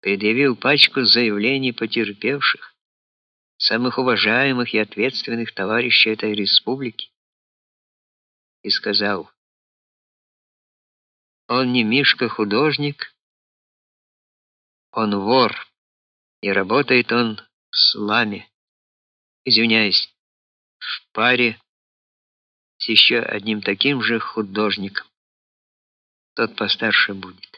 предъявил пачку заявлений потерпевших, самых уважаемых и ответственных товарищей этой республики, и сказал: "Он не Мишка-художник, он вор, и работает он в сламе. Извиняюсь, в паре с еще одним таким же художником. Тот постарше будет.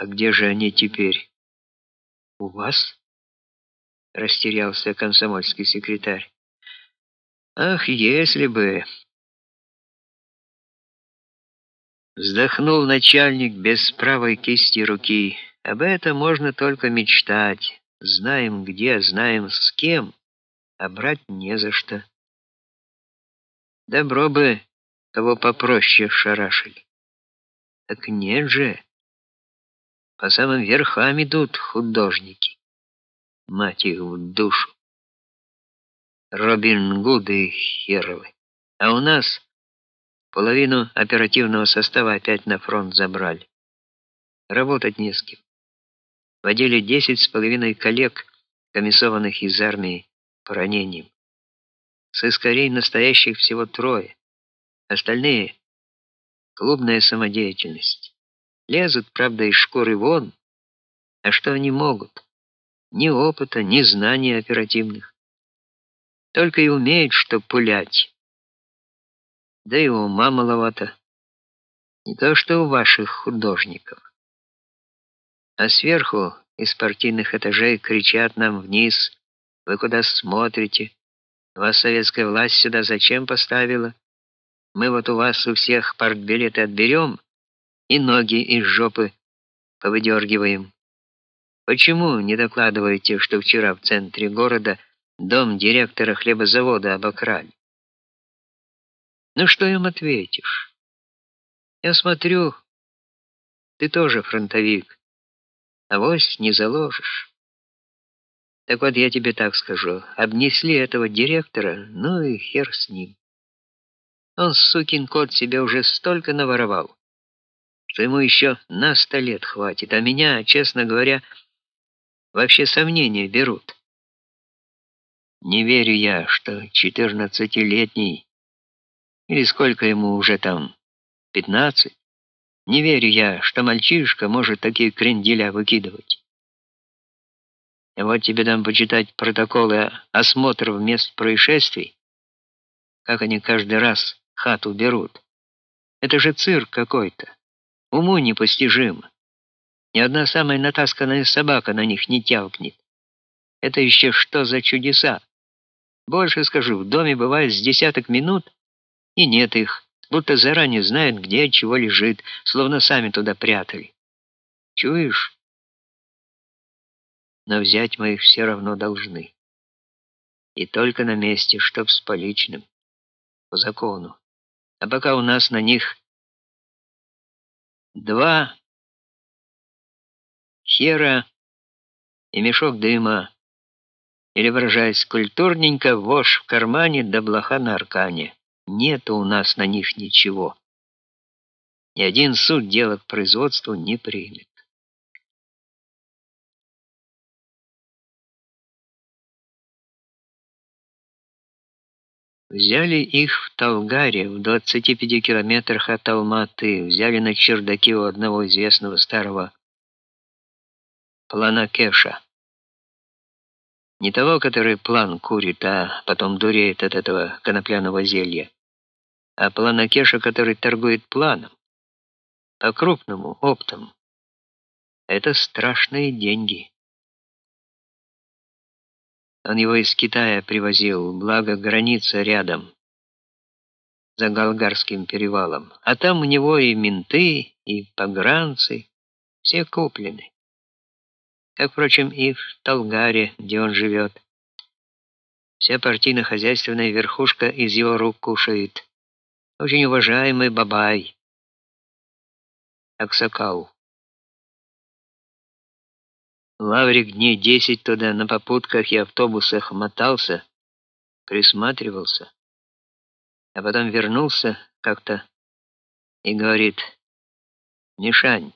А где же они теперь? У вас? растерялся комсомольский секретарь. Ах, если бы Вздохнул начальник без правой кисти руки. Об этом можно только мечтать. Знаем где, знаем с кем, а брать не за что. Добро бы кого попроще шарашили. Так нет же. По самым верхам идут художники. Мать их в душу. Робин Гуды херовы. А у нас Половину оперативного состава опять на фронт забрали. Работать не с кем. В отделе десять с половиной коллег, комиссованных из армии по ранениям. С искорей настоящих всего трое. Остальные — клубная самодеятельность. Лезут, правда, из шкуры вон. А что они могут? Ни опыта, ни знаний оперативных. Только и умеют, что пулять да и ума маловато. Не то что у ваших художников. А сверху из партийных этажей кричат нам вниз: "Вы куда смотрите? Вас советская власть сюда зачем поставила? Мы вот у вас у всех партбилеты отберем и ноги из жопы повыдергиваем. Почему не докладываете, что вчера в центре города дом директора хлебозавода обокрали? Ну что им ответишь? Я смотрю, ты тоже фронтовик. а Авось не заложишь. Так вот я тебе так скажу, обнесли этого директора, ну и хер с ним. Он, сукин кот, себе уже столько наворовал, что ему еще на сто лет хватит, а меня, честно говоря, вообще сомнения берут. Не верю я, что четырнадцатилетний или сколько ему уже там? Пятнадцать? Не верю я, что мальчишка может такие кренделя выкидывать. Вот тебе дам почитать протоколы осмотров мест происшествий, как они каждый раз хату берут. Это же цирк какой-то. Уму непостижимо. Ни одна самая натасканная собака на них не тявкнет. Это еще что за чудеса? Больше скажу, в доме бывает с десяток минут, и нет их, будто заранее знают, где чего лежит, словно сами туда прятали. Чуешь? Но взять мы их все равно должны. И только на месте, чтоб с поличным, по закону. А пока у нас на них два хера и мешок дыма, или, выражаясь культурненько, вошь в кармане да блоха на аркане. Нет у нас на них ничего. Ни один суд дело к производству не примет. Взяли их в Талгаре, в 25 километрах от Алматы, взяли на чердаке у одного известного старого плана Кеша. Не того, который план курит, а потом дуреет от этого конопляного зелья а планокеша, который торгует планом, по-крупному, оптом. Это страшные деньги. Он его из Китая привозил, благо граница рядом, за Галгарским перевалом. А там у него и менты, и погранцы, все куплены. Как, впрочем, и в Талгаре, где он живет. Вся партийно-хозяйственная верхушка из его рук кушает очень уважаемый Бабай, Аксакал. Лаврик дней десять туда на попутках и автобусах мотался, присматривался, а потом вернулся как-то и говорит: Нишань.